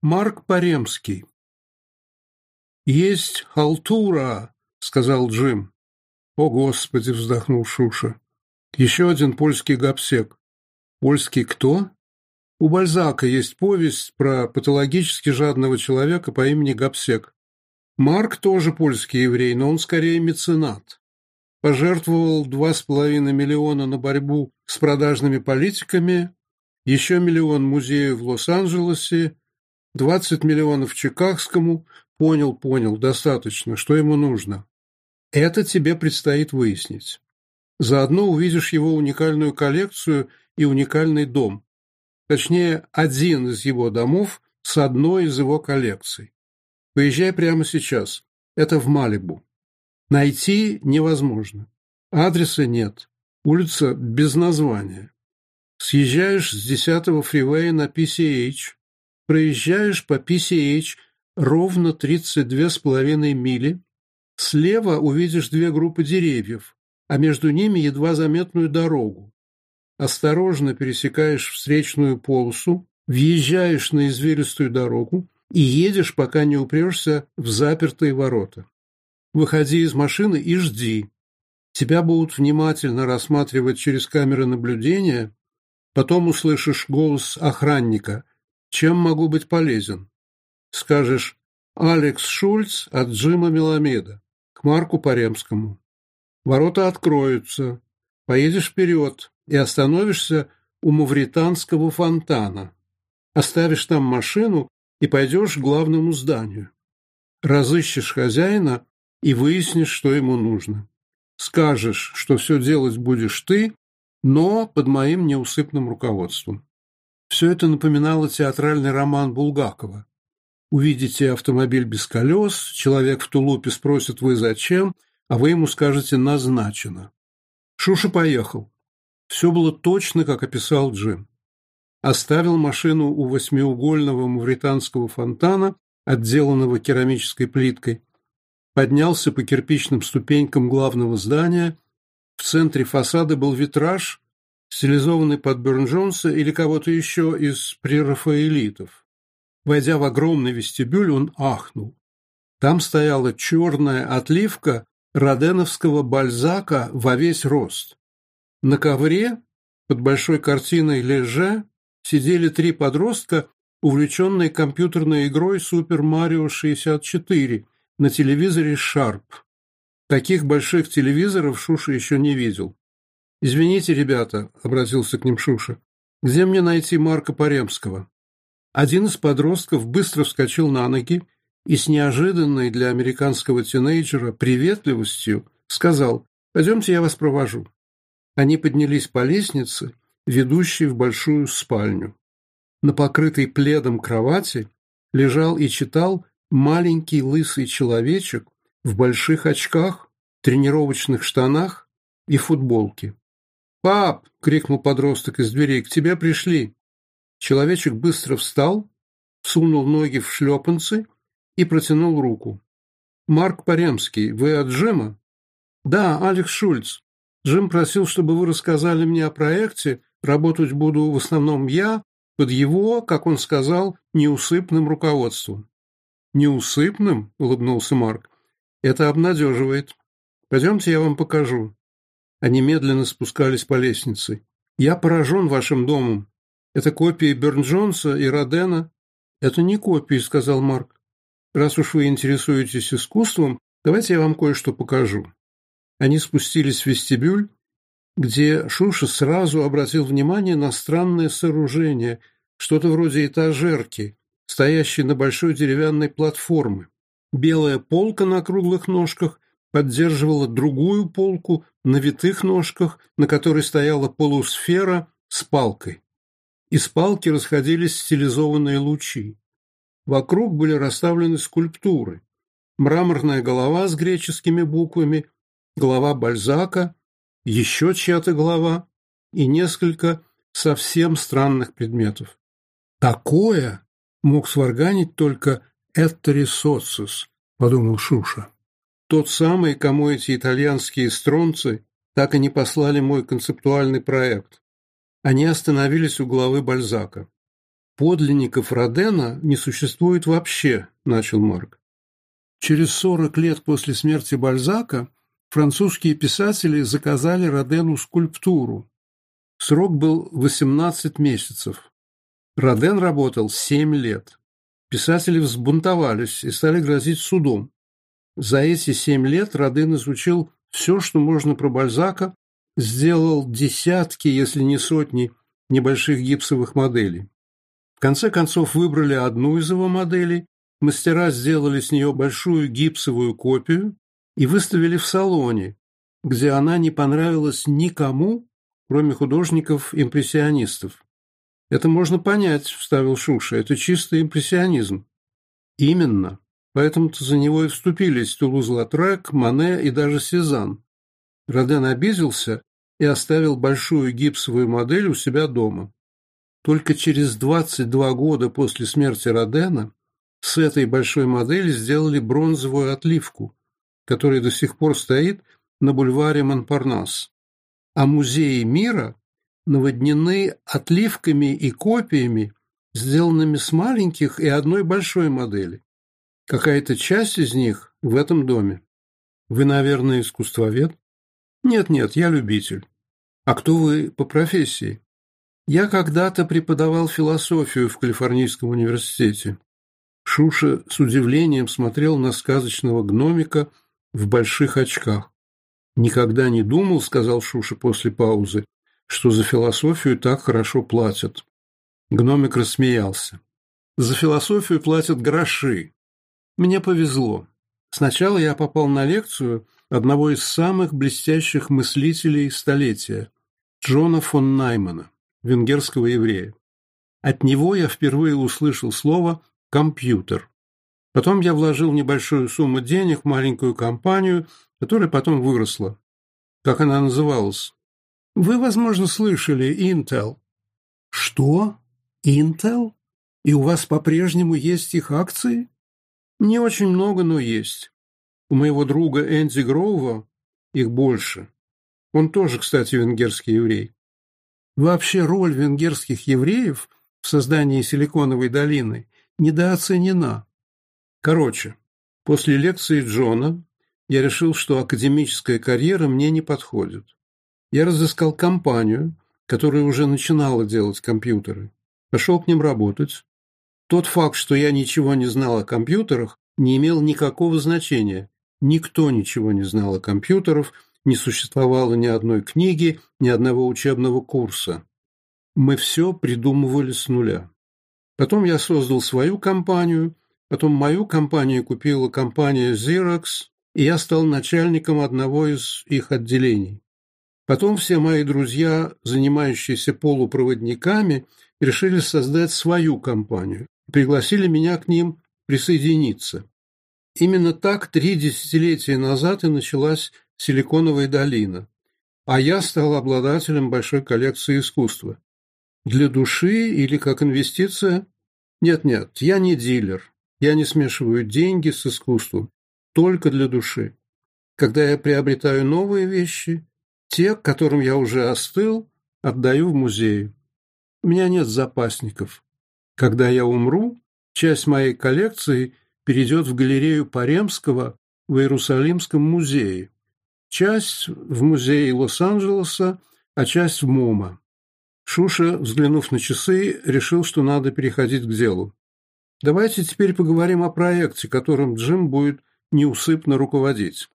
Марк Паремский. «Есть халтура!» — сказал Джим. «О, Господи!» — вздохнул Шуша. «Еще один польский гопсек». «Польский кто?» «У Бальзака есть повесть про патологически жадного человека по имени Гопсек. Марк тоже польский еврей, но он скорее меценат. Пожертвовал два с половиной миллиона на борьбу с продажными политиками, еще миллион музею в Лос-Анджелесе — 20 миллионов Чикагскому, понял, понял, достаточно, что ему нужно. Это тебе предстоит выяснить. Заодно увидишь его уникальную коллекцию и уникальный дом. Точнее, один из его домов с одной из его коллекций. Поезжай прямо сейчас. Это в Малибу. Найти невозможно. Адреса нет. Улица без названия. Съезжаешь с 10-го фривея на PCH, проезжаешь по PCH ровно 32,5 мили, слева увидишь две группы деревьев, а между ними едва заметную дорогу. Осторожно пересекаешь встречную полосу, въезжаешь на извилистую дорогу и едешь, пока не упрешься в запертые ворота. Выходи из машины и жди. Тебя будут внимательно рассматривать через камеры наблюдения, потом услышишь голос охранника. Чем могу быть полезен? Скажешь «Алекс Шульц от Джима Меламеда» к Марку Паремскому. Ворота откроются. Поедешь вперед и остановишься у мавританского фонтана. Оставишь там машину и пойдешь к главному зданию. Разыщешь хозяина и выяснишь, что ему нужно. Скажешь, что все делать будешь ты, но под моим неусыпным руководством. Все это напоминало театральный роман Булгакова. Увидите автомобиль без колес, человек в тулупе спросит «Вы зачем?», а вы ему скажете «Назначено». Шуша поехал. Все было точно, как описал Джим. Оставил машину у восьмиугольного мавританского фонтана, отделанного керамической плиткой, поднялся по кирпичным ступенькам главного здания. В центре фасада был витраж, стилизованы под Бернджонса или кого-то еще из прерафаэлитов. Войдя в огромный вестибюль, он ахнул. Там стояла черная отливка роденовского бальзака во весь рост. На ковре под большой картиной Леже сидели три подростка, увлеченные компьютерной игрой Super Mario 64 на телевизоре Sharp. Таких больших телевизоров Шуша еще не видел. «Извините, ребята», — обратился к ним Шуша, — «где мне найти Марка Паремского?» Один из подростков быстро вскочил на ноги и с неожиданной для американского тинейджера приветливостью сказал «Пойдемте, я вас провожу». Они поднялись по лестнице, ведущей в большую спальню. На покрытой пледом кровати лежал и читал маленький лысый человечек в больших очках, тренировочных штанах и футболке. «Пап!» — крикнул подросток из дверей. «К тебе пришли!» Человечек быстро встал, сунул ноги в шлепанцы и протянул руку. «Марк Паремский, вы от Джима?» «Да, Алекс Шульц. Джим просил, чтобы вы рассказали мне о проекте. Работать буду в основном я, под его, как он сказал, неусыпным руководством». «Неусыпным?» — улыбнулся Марк. «Это обнадеживает. Пойдемте, я вам покажу». Они медленно спускались по лестнице. «Я поражен вашим домом. Это копии Берн-Джонса и Родена». «Это не копии», — сказал Марк. «Раз уж вы интересуетесь искусством, давайте я вам кое-что покажу». Они спустились в вестибюль, где Шуша сразу обратил внимание на странное сооружение, что-то вроде этажерки, стоящей на большой деревянной платформе. Белая полка на круглых ножках поддерживала другую полку на витых ножках, на которой стояла полусфера с палкой. Из палки расходились стилизованные лучи. Вокруг были расставлены скульптуры. Мраморная голова с греческими буквами, голова Бальзака, еще чья-то голова и несколько совсем странных предметов. Такое мог сварганить только Эттери Социс, подумал Шуша. Тот самый, кому эти итальянские стронцы так и не послали мой концептуальный проект. Они остановились у главы Бальзака. «Подлинников Родена не существует вообще», – начал Марк. Через 40 лет после смерти Бальзака французские писатели заказали Родену скульптуру. Срок был 18 месяцев. Роден работал 7 лет. Писатели взбунтовались и стали грозить судом. За эти семь лет Роден изучил все, что можно про Бальзака, сделал десятки, если не сотни, небольших гипсовых моделей. В конце концов выбрали одну из его моделей, мастера сделали с нее большую гипсовую копию и выставили в салоне, где она не понравилась никому, кроме художников-импрессионистов. «Это можно понять», – вставил Шуша, – «это чистый импрессионизм». «Именно. Поэтому-то за него и вступились Тулуз-Латрак, Мане и даже Сезанн. Роден обиделся и оставил большую гипсовую модель у себя дома. Только через 22 года после смерти Родена с этой большой модели сделали бронзовую отливку, которая до сих пор стоит на бульваре Монпарнас. А музеи мира наводнены отливками и копиями, сделанными с маленьких и одной большой модели. Какая-то часть из них в этом доме. Вы, наверное, искусствовед? Нет-нет, я любитель. А кто вы по профессии? Я когда-то преподавал философию в Калифорнийском университете. Шуша с удивлением смотрел на сказочного гномика в больших очках. «Никогда не думал, — сказал Шуша после паузы, — что за философию так хорошо платят». Гномик рассмеялся. «За философию платят гроши, мне повезло. Сначала я попал на лекцию одного из самых блестящих мыслителей столетия, Джона фон Наймана, венгерского еврея. От него я впервые услышал слово «компьютер». Потом я вложил небольшую сумму денег в маленькую компанию, которая потом выросла. Как она называлась? Вы, возможно, слышали Intel. Что? Intel? И у вас по-прежнему есть их акции? Не очень много, но есть. У моего друга Энди Гроува их больше. Он тоже, кстати, венгерский еврей. Вообще роль венгерских евреев в создании Силиконовой долины недооценена. Короче, после лекции Джона я решил, что академическая карьера мне не подходит. Я разыскал компанию, которая уже начинала делать компьютеры. Пошел к ним работать, тот факт, что я ничего не знал о компьютерах, не имел никакого значения. Никто ничего не знал о компьютерах, не существовало ни одной книги, ни одного учебного курса. Мы все придумывали с нуля. Потом я создал свою компанию, потом мою компанию купила компания Xerox, и я стал начальником одного из их отделений. Потом все мои друзья, занимающиеся полупроводниками, решили создать свою компанию пригласили меня к ним присоединиться. Именно так три десятилетия назад и началась Силиконовая долина, а я стал обладателем большой коллекции искусства. Для души или как инвестиция? Нет-нет, я не дилер, я не смешиваю деньги с искусством, только для души. Когда я приобретаю новые вещи, те, к которым я уже остыл, отдаю в музей. У меня нет запасников. Когда я умру, часть моей коллекции перейдет в галерею Паремского в Иерусалимском музее, часть в музее Лос-Анджелеса, а часть в МОМА. Шуша, взглянув на часы, решил, что надо переходить к делу. Давайте теперь поговорим о проекте, которым Джим будет неусыпно руководить.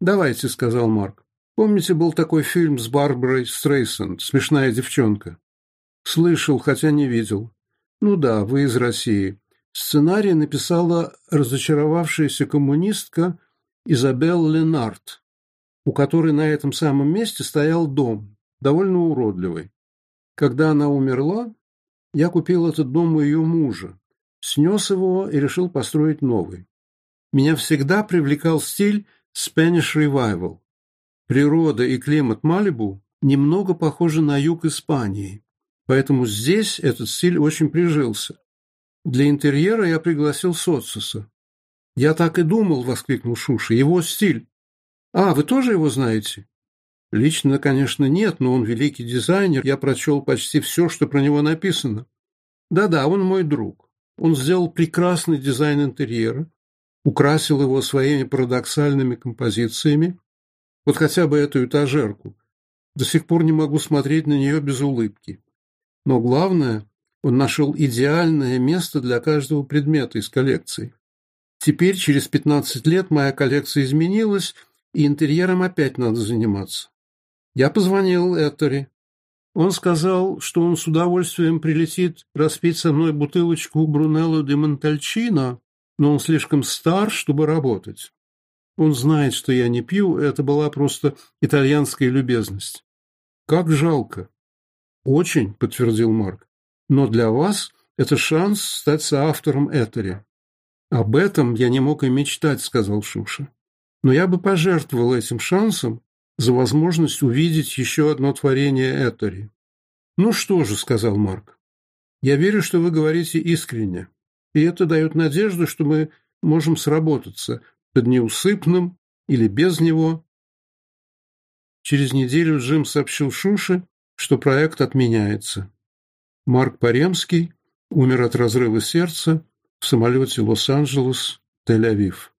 «Давайте», — сказал Марк. «Помните, был такой фильм с Барбарой Стрейсон «Смешная девчонка»?» Слышал, хотя не видел. Ну да, вы из России. Сценарий написала разочаровавшаяся коммунистка Изабелл Ленард, у которой на этом самом месте стоял дом, довольно уродливый. Когда она умерла, я купил этот дом у ее мужа, снес его и решил построить новый. Меня всегда привлекал стиль Spanish Revival. Природа и климат Малибу немного похожи на юг Испании. Поэтому здесь этот стиль очень прижился. Для интерьера я пригласил Социуса. «Я так и думал», — воскликнул Шуша, — «его стиль». «А, вы тоже его знаете?» «Лично, конечно, нет, но он великий дизайнер, я прочел почти все, что про него написано». «Да-да, он мой друг. Он сделал прекрасный дизайн интерьера, украсил его своими парадоксальными композициями. Вот хотя бы эту этажерку. До сих пор не могу смотреть на нее без улыбки. Но главное, он нашел идеальное место для каждого предмета из коллекции. Теперь, через 15 лет, моя коллекция изменилась, и интерьером опять надо заниматься. Я позвонил Эттери. Он сказал, что он с удовольствием прилетит распить со мной бутылочку Брунелло де Монтальчино, но он слишком стар, чтобы работать. Он знает, что я не пью, это была просто итальянская любезность. Как жалко. «Очень», — подтвердил Марк. «Но для вас это шанс стать соавтором Этери». «Об этом я не мог и мечтать», — сказал Шуша. «Но я бы пожертвовал этим шансом за возможность увидеть еще одно творение Этери». «Ну что же», — сказал Марк, — «я верю, что вы говорите искренне, и это дает надежду, что мы можем сработаться под неусыпным или без него». Через неделю Джим сообщил Шуше, что проект отменяется. Марк Паремский умер от разрыва сердца в самолете Лос-Анджелес, Тель-Авив.